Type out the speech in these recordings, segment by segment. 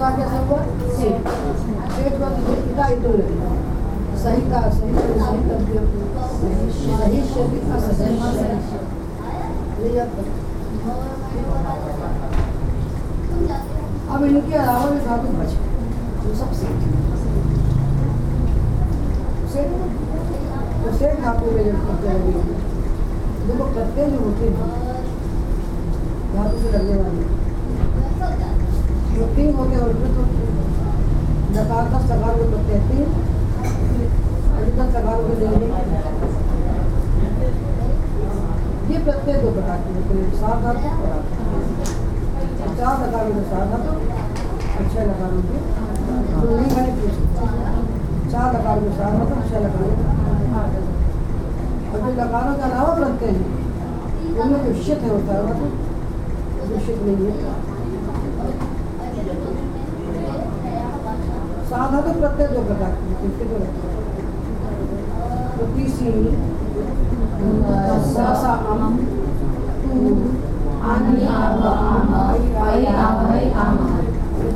दूसरा कैसे हुआ सेठ सेठ का पिता लगेगा सही का सही का सही कर सही शब्द का सही अब इनके अलावा भी धातु बच वो सब सेठ सेठ धातु में जब प्रत्यय देखो प्रत्यय जो होते हैं धातु से लगने वाले होते हैं उनमें तो नकार दस लगा को प्रत्यय तीन अधिकतर लगा को लेंगे ये प्रत्यय दो प्रकार के होते हैं सात और आठ धातु। चार लगाने के साथ तो अच्छे लगाने के जो नहीं मैंने पूछा चार लगाने के साथ मतलब छह लगाने और जो लगानों के अलावा बनते हैं, उनमें जो शित होता है मतलब जो शित नहीं है। साधा तो प्रत्यय दो प्रकार की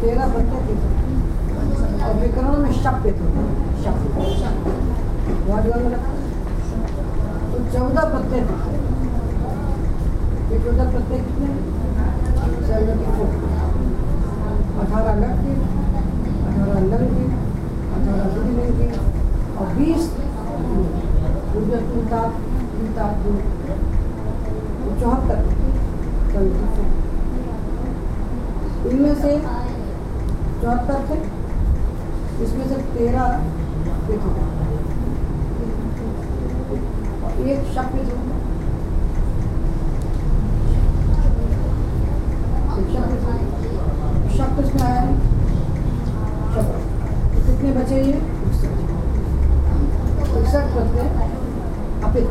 तेरह विकरण में पे तो रखा तो चौदह प्रत्यय ये चौदह प्रत्यय कितने? सेवेंटी फोर लट के अठारह लन के अठारह और बीस दूसरे तीन ताप तीन ताप दो चौहत्तर इनमें से चौहत्तर थे इसमें से तेरह देखो एक एक शब्द जो- शब्द इसमें आया है कितने बचे ये प्रत्यय अपित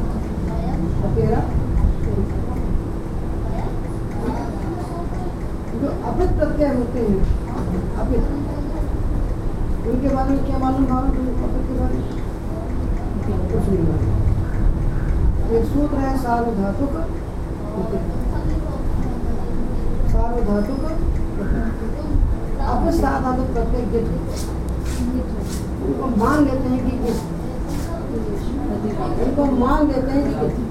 जो अपित प्रत्यय होते हैं अपित उनके बारे में क्या मालूम मालूम अपित के बारे में? कुछ नहीं मालूम। एक सूत्र है सार्वधातु का। सार्वधातु का। अपित सार्वधातु प्रत्यय गिट उनको मान लेते हैं कि उनको मान लेते हैं कि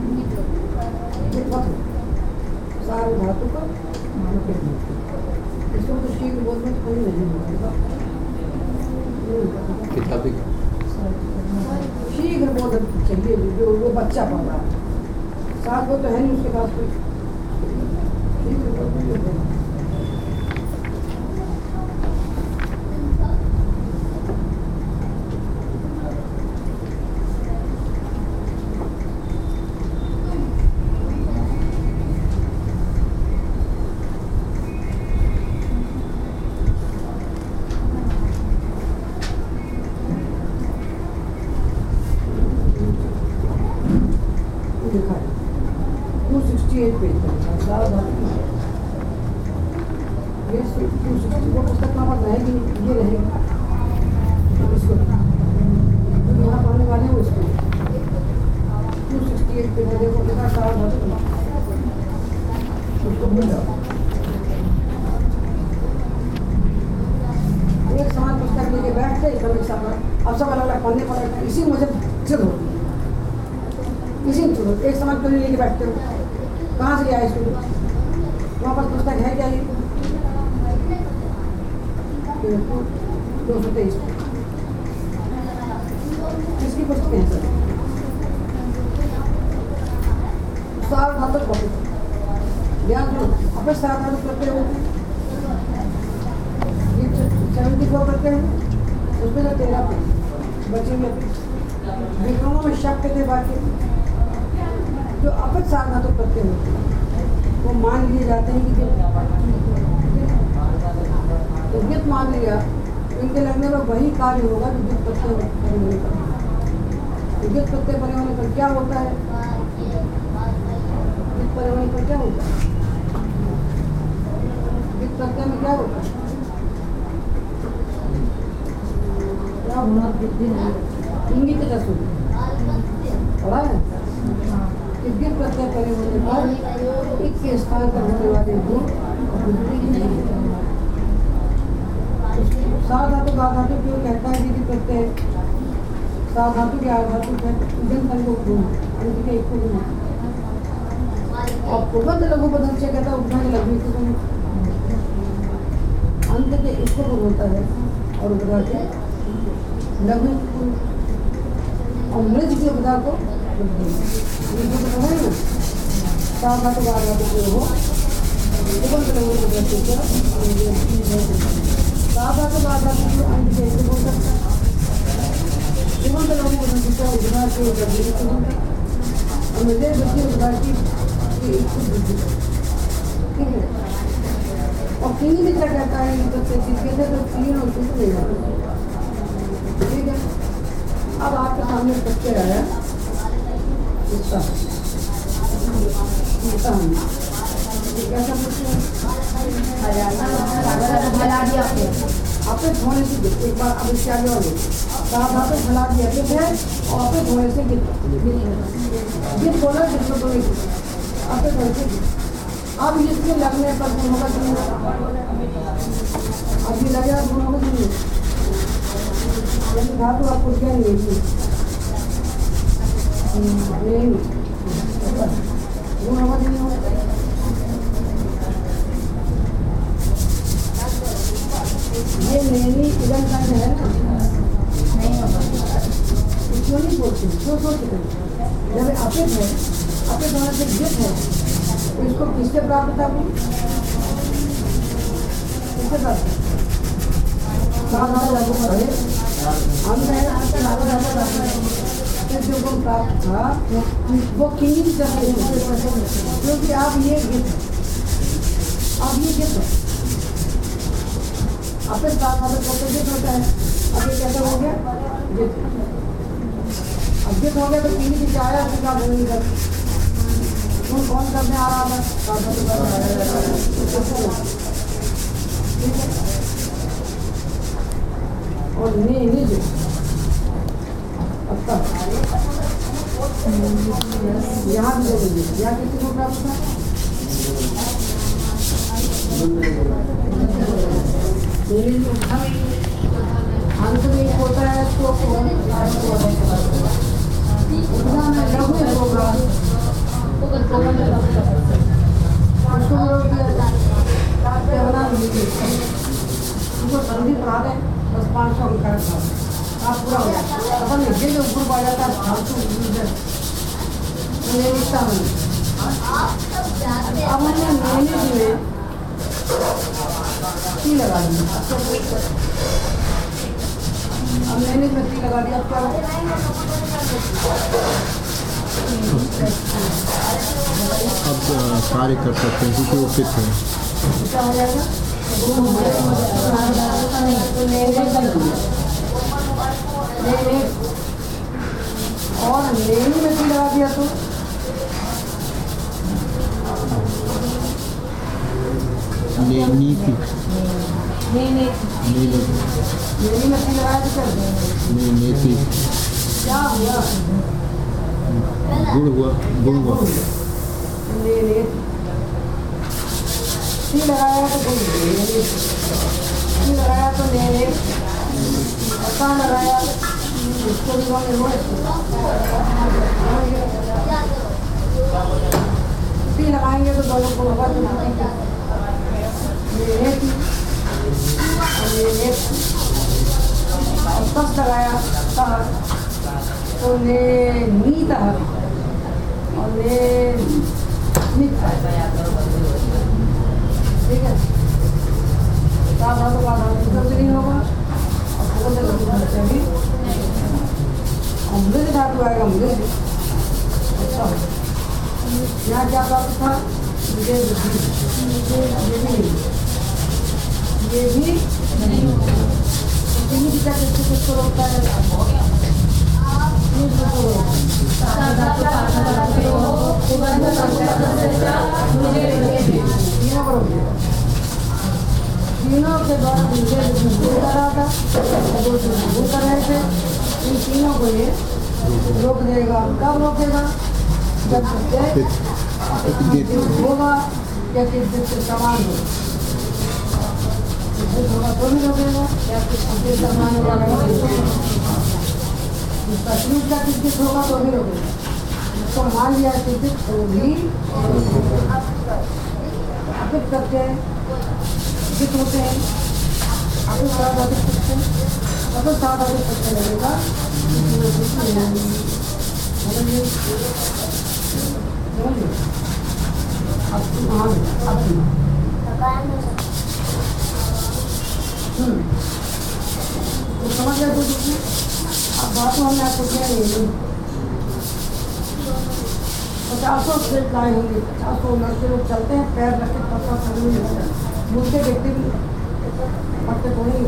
गिट मत का इसको तो शीघ्र बोलने कोई नहीं होगा किताबी शीघ्र बोल चाहिए जो वो बच्चा पढ़ रहा है। साथ वो तो है नहीं उसके पास कोई। शीघ्र बोलने के लिए। लिखा है टू सिक्सटी एट पेज पर लिखा है, सारा धातु का। ये टू सिक्सटी वो पुस्तक वहाँ पर रहेगी नहीं, ये रहेगी इसको जो यहाँ पढ़ने वाले हैं वो इसको टू सिक्सटी एट पेज पर देखो लिखा है, सारा धातु का। उसको भूल जाओ एक समान पुस्तक लेके बैठते एक साथ अब सब अलग अलग पढ़ने पड़ेगा इसी मुझे चलो इसी में छोड़ो एक समान क्यों लेके बैठते हो कहाँ से ले इसको वहाँ पर पुस्तक है क्या ये दो सौ तेईस किसकी पुस्तक है सर सार धातु कॉपी ध्यान दो अपने सार धातु करते हो सेवेंटी फोर करते हैं, उसमें तो तेरह पे बचे हुए विक्रमों में शब्द थे बाकी। जो साधना तो करते होते वो मान लिए जाते हैं कि तो गित मान लिया इनके लगने में वही कार्य होगा जो गित परे होने तो गित प्रत्यय परे होने पर। क्या होता है? गित परे होने पर क्या होता है गित में क्या होता है, क्या होता है इंगित का सूत्र पढ़ा है गिर प्रत्यय करे होने पर एक के स्थान पर होने क्यों कहता है दीदी प्रत्यय सा धातु के आ धातु उदन तन को गुण एक गुण और पूर्वज लघु से कहता है लघु अंत के एक को गुण है, और उपधा के लघु और मृत के उपधा को है। सा धातु गा धातु क्यों हो उपध लघु पदम से क्या? बाबा को बाबा को अंत कैसे बोल सकता जीवन का लोगों को संस्कृत और उद्धार के बदले में बोलता और मुझे बच्चे उद्धार की की और तीन भी क्या कहता है तो चीज़ कहते तो तीन और कुछ नहीं जाता ठीक है अब आपके सामने बच्चे आया इसका इसका कैसा पूछते हैं दिया आपको आपने धोने से गिर एक बार अब इसके आगे और कहा था तो दिया गिर है और आपने धोने से गिर गिर बोला जिसको तो धोने गिर अब इसके लगने पर गुण अब ये लगे आप होगा कि धातु आपको क्या नहीं नहीं गुण होगा कि नहीं होगा ये नैनी इधर का है ना नहीं होगा क्यों नहीं बोलते क्यों सोचते जब ये अपित है अपित होने से जित है तो इसको किससे प्राप्त था वो किससे प्राप्त कहाँ कहाँ लागू पर है हम है आपके लागू लागू लागू फिर जो को प्राप्त था वो किन्हीं की तरह क्योंकि आप ये है। अब ये गित है। अपने साथ वाले करते जित होता है। अब ये कैसा हो गया? जित अब जित हो गया तो पीने की चाय उसके बाद नहीं कर कौन कौन करने आ रहा था साथ वाले कर रहा है। ठीक है? और ने निज अब तक यहाँ भी दीजिए यहाँ किसी को प्राप्त अंत में एक होता है तो उतना में लघु बना दीजिए उसको संधि पढ़ा दें बस पाँच सौ अंक आप पूरा हो जाए। अपन ये जो ऊपर पा जाता है फालतू हूँ अब मैंने मैंने टी लगा दी अब मैंने में लगा दिया अब अब कार्य कर सकते हैं क्योंकि वो फिट है का और लेने में लगा दिया तो ने नीति नहीं नहीं ने लेने में टी लगाया तो क्या हुआ? क्या हुआ लगाया तो टी लगाया तो ले ले लगाया इसको भी लगाएँगे तो दोनों को होगा तो है तस लगाया तह तो ले नी तह और ले ठीक है का धातु का धातु शब्द नहीं होगा और बोल लघु धातु भी और धातु आएगा मृद अच्छा यहाँ क्या प्राप्त था मुझे ये भी नहीं रोक देगा कब रोकेगा? जब होगा या किस से समान होगा तो भी रोकेगा या ये समान वाला तकलीफ़ का किस होगा तो भी रोकेगा उसको मान लिया कि तो भी अपित करते हैं जित होते हैं अपित साथ अधिक करते हैं अपित साथ अधिक करते लगेगा अब तुम हाँ अब। तो समझ गए कुछ उसमें अब बात हमने आपको क्या नहीं पचासों स्ट्रेट लाए होंगे पचासों लड़के लोग चलते हैं पैर रख के पत्ता लगता मुझसे देखते भी पत्ते को नहीं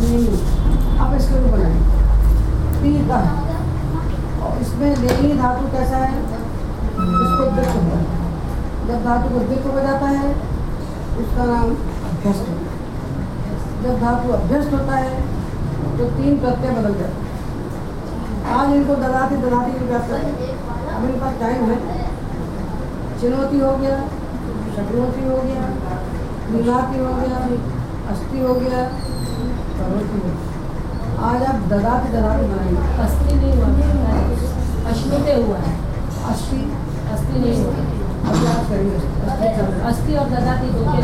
नहीं अब इसके लिए बनाए तीन का और इसमें लेनी धातु कैसा है वृत्त होता जब धातु को वृत्त हो जाता है उसका नाम अभ्यस्त होता है। जब धातु अभ्यस्त होता है तो तीन प्रत्यय बदल जाते हैं। आज इनको ददाती ददाती की व्याप्त अब इनके टाइम है। चिनौती हो गया शक्नोती हो गया नीलाती हो गया अस्थि हो गया करोती हो गया। आज आप ददाती ददाती बनाएँगे अस्थि नहीं हुआ अश्नुते हुआ। है अस्थि अस्थि नहीं हुआ। अभ्यास करेंगे अस्थि और दो के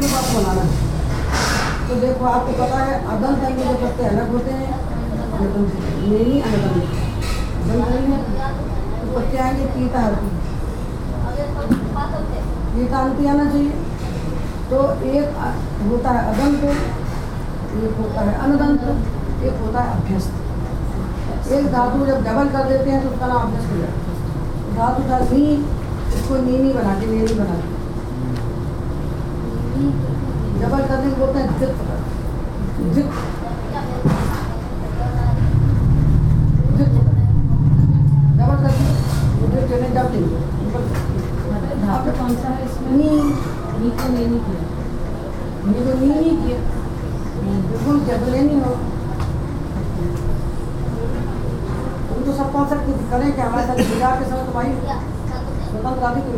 के बनाना तो देखो, आपको पता है जो पत्ते अलग होते हैं तो पत्ते आएँगे, पीता पीता आना चाहिए। तो एक होता है अदंत एक होता है अनदंत एक होता है अभ्यस्त। एक धातु जब डबल कर देते हैं तो उसका नाम अभ्यस्त हो जाता है। था नी इसको नीनी बना के नीनी बना के डबल करने को बोलते हैं जित जित जित डबल करके जित चले जब नहीं धातु कौन सा है इसमें? नी। नी को नहीं नहीं किया ये तो नी नहीं किया। बिल्कुल क्या तो लेनी हो। तो सब पाँच सकते थे। करें क्या हमारे साथ बिगाड़ के समय तो भाई स्वतंत्र आदि को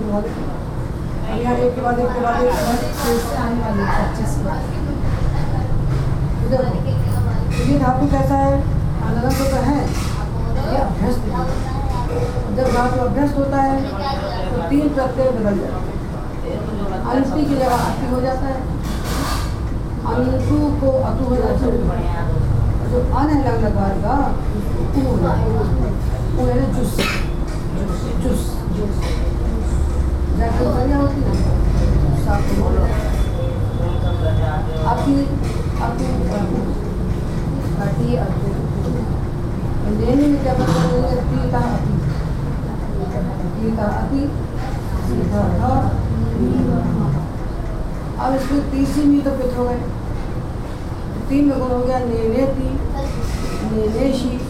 यहाँ एक के बाद एक के बाद एक के से आने वाली है पच्चीस को तो ये धातु कैसा है? अनदंत तो है। ये अभ्यस्त जब धातु अभ्यस्त होता है तो तीन प्रत्यय बदल जाते हैं। अंति की जगह अति हो जाता है। अंतु को अतु हो जाता है। जो अन है लग लगा का लेने था तीसरी तीन में गुण नेनेती नेनेशी और छह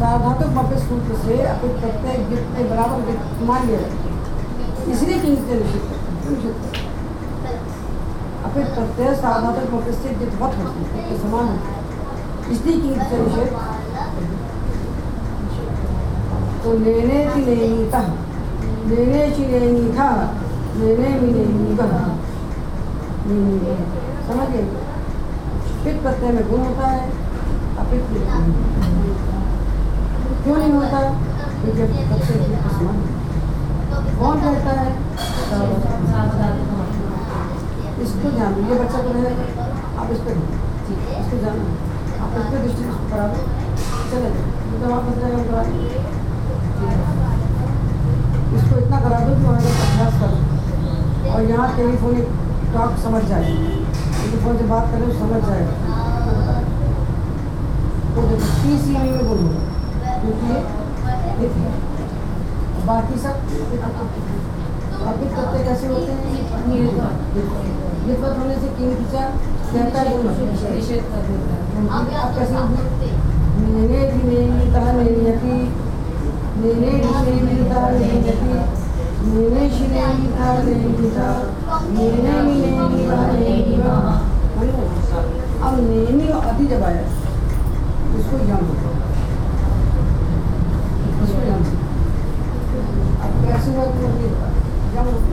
जाता है सूत्र से अपित प्रत्यय गित के बराबर मान है इसलिए कि नित्य निषेध करते। क्यों निषेध करते हैं? अपित प्रत्यय साधातुक अपित से गितवत होती है उसके समान है इसलिए कि नित्य निषेध तो लेने की लेनीता लेने की लेनीथा लेने में लेनीगा समझ गए पित प्रत्यय में गुण होता है अपित में। क्यों नहीं होता क्योंकि अब प्रत्यय के समान कौन कहता है का मतलब इसको ध्यान दो ये बच्चा को रहेगा आप इस पर इसको जानो। आप इस पर दृष्टि करा दो। चले जब आप बच्चा करा इसको इतना करा दो कि वहाँ अभ्यास करो। और यहाँ टेलीफोनिक टॉक समझ जाए। टेलीफोन से बात करें तो समझ जाएगा तो ई में बोलो क्योंकि ये लिख है बाकी सब कैसे होते हैं होने से किंग निषेध कर देता है अब कैसे भी भी भी अब और अति जब आया, इसको यम होता है। इसको यम अब कैसे हुआ तो ये यम होता है।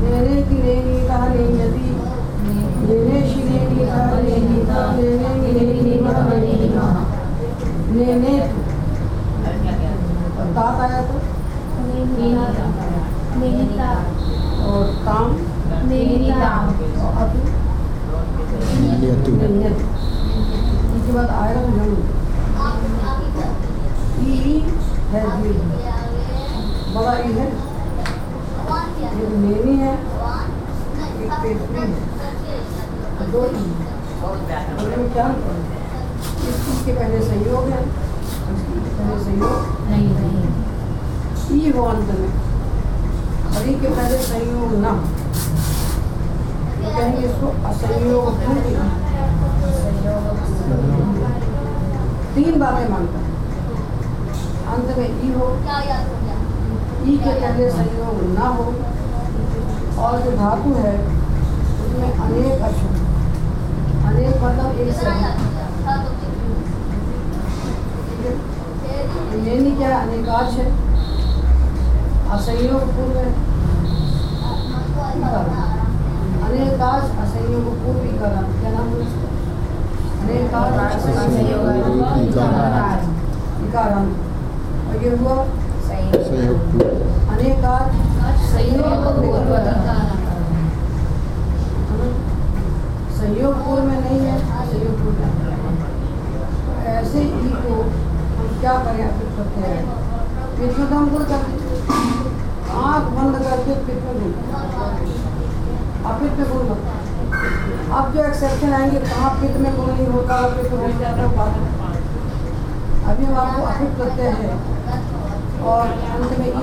नेने की नेनिता नेनियति नेने शि नेनिता नेनिता नेने की नेनिता नेनिता नेने और तात आया तो नेनिता और काम नेनिता और अतु नियतु नियत इसके बाद आएगा तो जम ई है द्वीप बड़ा ई है एक नेनी है एक पेटरी है और दो ई और में क्या अंतर है? इस चीज़ के पहले संयोग है इसके पहले संयोग नहीं नहीं ई हो अंत में और ई के पहले संयोग न हो। तो कहेंगे इसको असंयोग तीन बातें मानता है। अंत में ई हो ई के पहले संयोग न हो और जो धातु है उसमें अनेक अक्षर अनेक मतलब एक से अधिक। लेनी क्या अनेकाक्ष है। असंयोग पूर्व है। असंयोग क्या नाम है उसका अनेकाक्ष असंयोग। इकार। इकारांत और ये हुआ संयोग पूर्व संयोग संयोग पूर्व में नहीं है। संयोग पूर्व ऐसे ही को हम क्या करें अपित करते हैं। आँख बंद करके पित में गुण अपित में गुण होता है। अब जो एक्सेप्शन आएँगे, कहाँ पित में गुण नहीं होता और में हो जाता है अभी हम आपको अपित करते हैं। और अंत में तो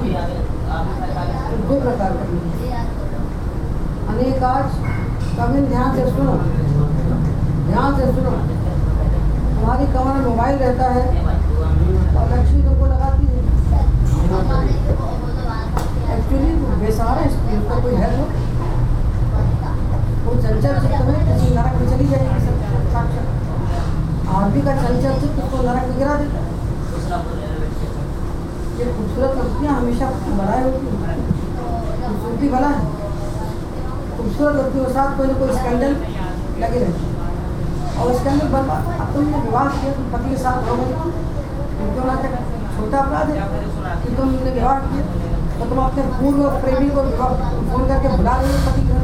दो प्रकार का ई है। अनेकाज कभी ध्यान से सुनो। ध्यान से सुनो। हमारी कमर में मोबाइल रहता है और लक्ष्मी तुमको लगाती है। एक्चुअली बेसहारा उसका कोई है तो चंचल चित्त में किसी नरक में चली जाएगी साक्षात। आदमी का चंचल चित्त उसको नरक में गिरा देता है? ये खूबसूरत लड़कियाँ हमेशा बड़ाई होती हैं। खूबसूरती भला है। खूबसूरत लड़कियों के साथ कोई ना कोई स्कैंडल लगे रहते और स्कैंडल अब तुमने विवाह किया, तुम पति के साथ हो गए। ना तक छोटा अपराध है। कि तुमने विवाह किया तो तुम अपने पूर्व प्रेमी को फ़ोन करके बुला रहे हो पति घर।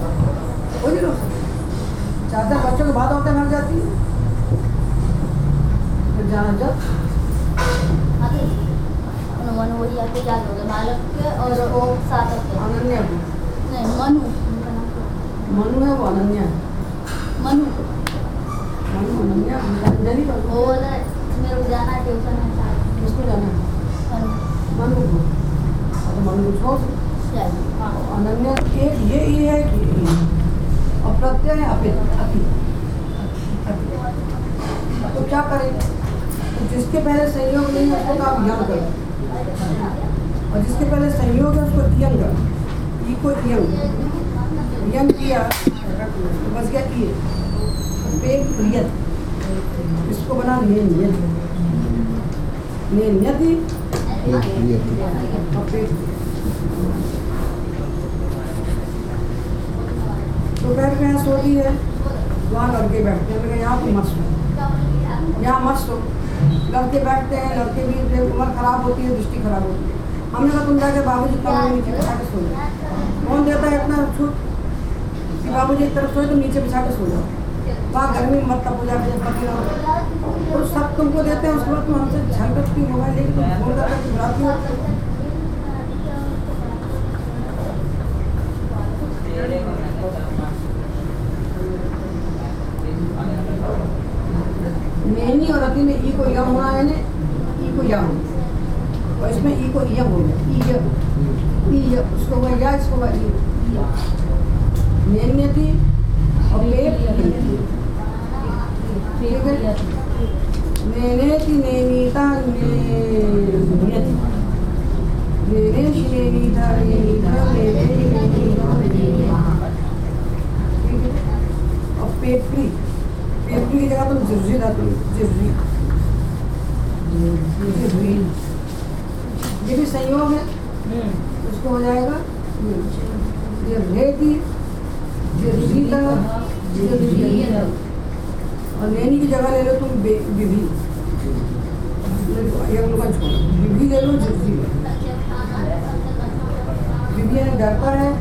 कोई नहीं रोक सकता। चार चार बच्चों के बाद होते मर जाती है। फिर जाना जब। मनु वही आपके याद हो गए बालक के और इसको साधक के। अनन्या नहीं मनु? मनु है वो अनन्या। है मनु। मनु अनन्या अंजलि वो बोला मेरे को जाना है ट्यूशन शायद। किसको जाना है? मनु। मनु को। मनु को छोड़ हाँ। अनन्या ये ये है कि ये प्रत्यय है अपित। तो क्या करें? तो जिसके पहले संयोग नहीं है उसको तो आप यम करो। और जिसके पहले संयोग है उसको यम करो। ई को यम यम किया तो बस गया ई पेट प्रियत। इसको बना नियत। नियति। नियतु पेट दोपहर में यहाँ सोती है। वहाँ लड़के बैठते हैं। यहाँ पे मस्त हो। यहाँ मस्त हो। लड़के बैठते हैं, लड़के भी उम्र खराब होती है, दृष्टि खराब होती है। हमने कहा, तुम जाके बाबूजी कमरे में नीचे बिछा के सो जाओ। कौन देता है इतना छूट? कि बाबूजी एक तरफ़ सोए तो नीचे बिछा के सो जाओ। वहाँ गर्मी मत पूजा पूजा पति रहो तो सब तुमको देते हैं, उसके बाद तुम हमसे झलकत की मोबाइल लेके तुम फ़ोन करके बुलाती हो। मेनी और अति में ई को यम होना है ई को यम। और इसमें ई को यम हो गया ई यम ई यम उसको हुआ या, इसको हुआ ई मेनी थी, और पेट ठीक है? नेने थी नेनीता नेनियति नेने शी नेनीता है? और पेपरी पेपरी की जगह तुम जिर्जी डालो जिर्जी जिर्जी ये संयोग है। उसको हो जाएगा ये रेती और नैनी की जगह ले लो तुम छोड़ो बिभी ले लो बिभी है डरता है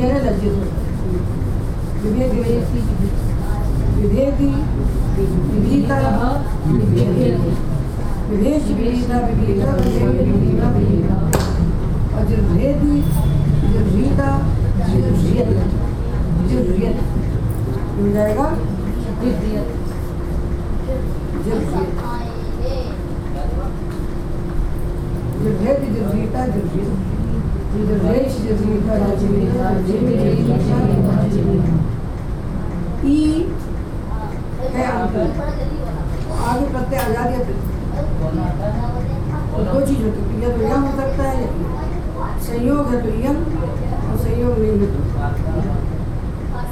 है लज्जित होता है बिभी विभेदी, विभीता, विभेद। विभीता विभीता, विभेद। विभीता और जो भेदी जो भीता जो रियत जो रियत मिल जाएगा? जो रियत जो भेद जो भीता जो रियत जो रेश जो भीता जो भीता जो भीता ई आगे प्रत्यय आज़ादी तो दो चीज़ होती है या तो यम हो सकता है संयोग है तो यम और संयोग नहीं है तो।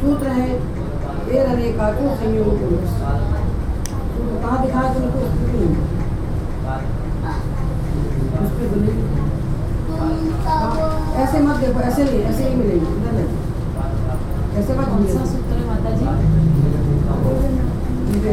सूत्र है ए रने का तो संयोग कहाँ दिखाया तुमको? स्थिति नहीं। उस पे तो नहीं। हाँ, ऐसे मत देखो ऐसे नहीं ऐसे ही मिलेंगे। ऐसे मत सूत्र माता जी? आप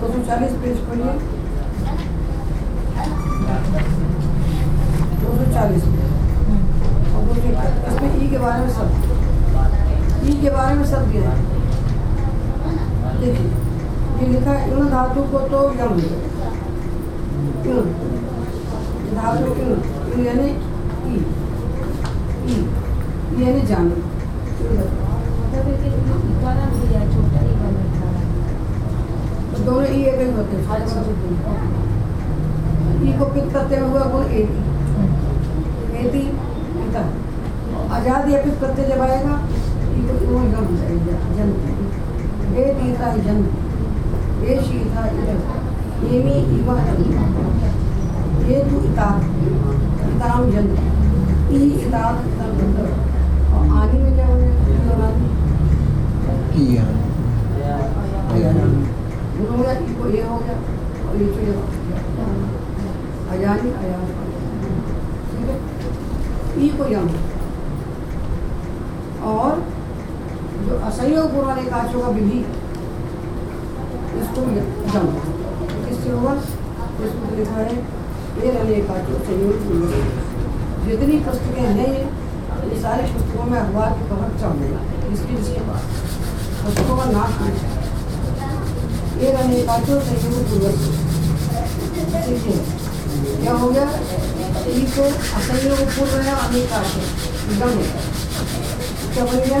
दो सौ चालीस पेज पढ़िए दो सौ चालीस। इसमें ई के बारे में सब के बारे में सब दिया है। देखिए ये लिखा है इन धातु को तो यम धातु इन यानी ई। ई। यानी जाने। तो दोनों ई एक ही होते हैं। अच्छा। ई को पिक करते हुए गुण आज़ादी या पिक करते जब आएगा ई को वो जन्म जाएगा जन्म ए तीता जन्म ए शीता इधर एमी इवा ये तू इतात इताम जन्म। ई इतात इताम जन्म। और आगे में क्या होगा किया गुण हो गया ई ये हो गया और ये तो ये अजानी अयान ठीक है? ई को यम और असहयोग पुराने काचों का विधि इसको जम किससे होगा इसमें तो लिखा है ये रहने काचो संयोग जितनी पुस्तकें हैं ये ये सारी पुस्तकों में अखबार की कवर चल देगा इसके इसके बाद। पुस्तकों का नाश है। ये रहने काचो संयोग पूर्वक ठीक है। क्या हो गया? ई को असंयोग पूर्व है अनेक आशय गम क्या बन गया?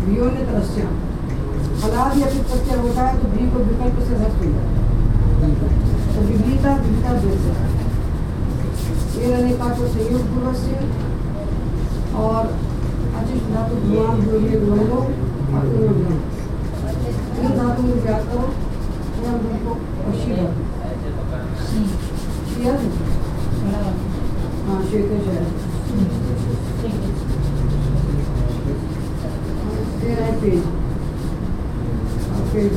वियो ने तरस्या अनादि अभी प्रत्यय होता है तो भी को विकल्प से रस जाता है। तो विपरीता विपरीता द्वेष ये रहने का तो संयोग पूर्वक से और अचित धातु धुआँ द्रव्य गुणों और गुणों तीन धातु में व्याको गुण गुण को अशी धातु। शी है श्वेत शहर तेरा है पेज और पेज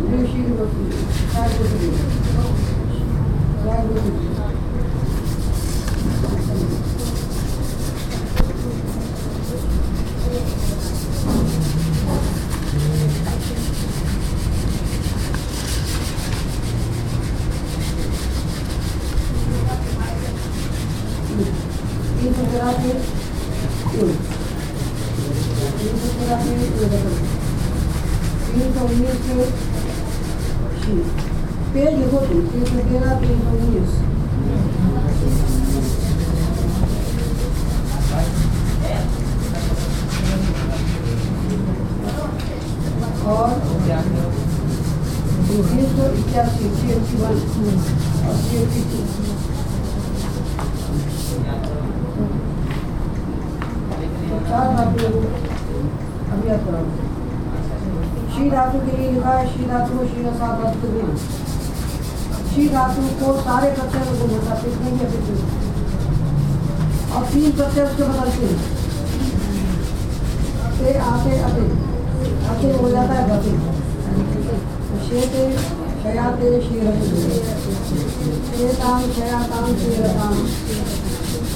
जो शील होती है चार होती है चार होती है तीन सौ चौरासी तीन तीन सौ चौरासी तीन सौ उन्नीस के शी पेज लिखो तुम तीन सौ तेरह तीन सौ उन्नीस और तीन सौ इक्यासी सी एफ़ वन और सी एफ़ टू तो चार धातु अभी याद करो शी धातु के लिए लिखा है शी धातु को शी सात धातु के लिए शी धातु को सारे प्रत्यय में गुण होता है कितने भी अतिथि और तीन प्रत्यय उसके बदलते हैं आते अते अते हो जाता है गति शेते शयाते शीरते शेताम शयाताम शीरताम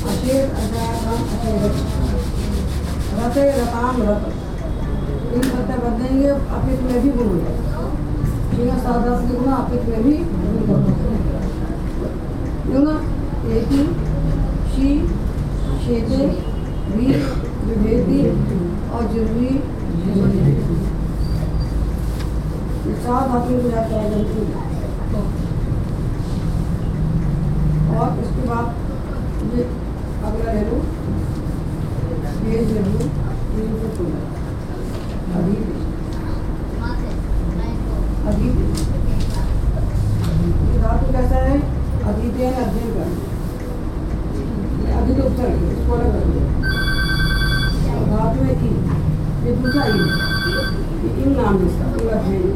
अशेर अशयाताम अशेरत रते रताम रत तीन प्रत्यय बदलेंगे अपित में भी गुण हो जाएगा ठीक है गुना अपित में भी गुण क्यों ना एति शी शेते वी विभेदी और जुर्वी चार धातु को जाता है जंतु और उसके बाद ये अगला ले लो। ये ले लो। ये तो तुम अधीत अधीत ये धातु कैसा है अधीत है अध्ययन कर अधीत उपसर्ग इसको अलग कर दो और धातु है की ये दूसरा ई ये इन नाम है इसका पूरा अध्ययन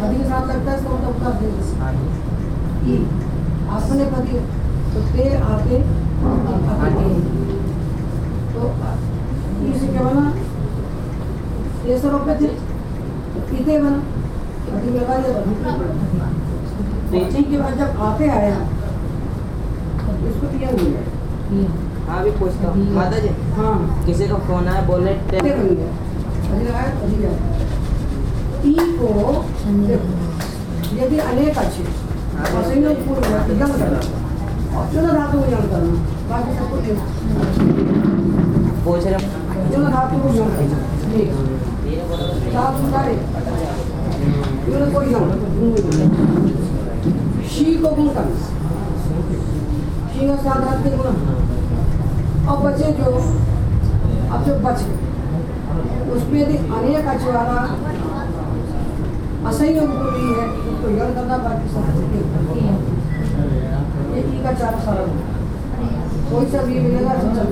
अधि के साथ लगता है इसका मतलब उसका अध्ययन ई अपने पति तो ते आते आते तो ई से क्या बना ये सब अपने थे तो पीते बना अभी लगा दिया तो ठीक के बाद जब आते आया तो इसको पिया मिल गया हाँ भी पूछता हूँ। माता जी हाँ। किसी का फ़ोन आया बोले ते अभी अभी को यदि अनेक अच्छे है। यम करना और चुन धातु को यम करना बाकी सब कुछ पूछ रहे धातु को यम करना ठीक सात सारे को यम शी को गुण करना शी का सात के गुण और बचे जो अब जो बच उसमें यदि अनेक अचवारा असंयोग पूरी है तो यह करना बाकी सब एक ही। ये का चार सारा कोई सा भी मिलेगा, सब चल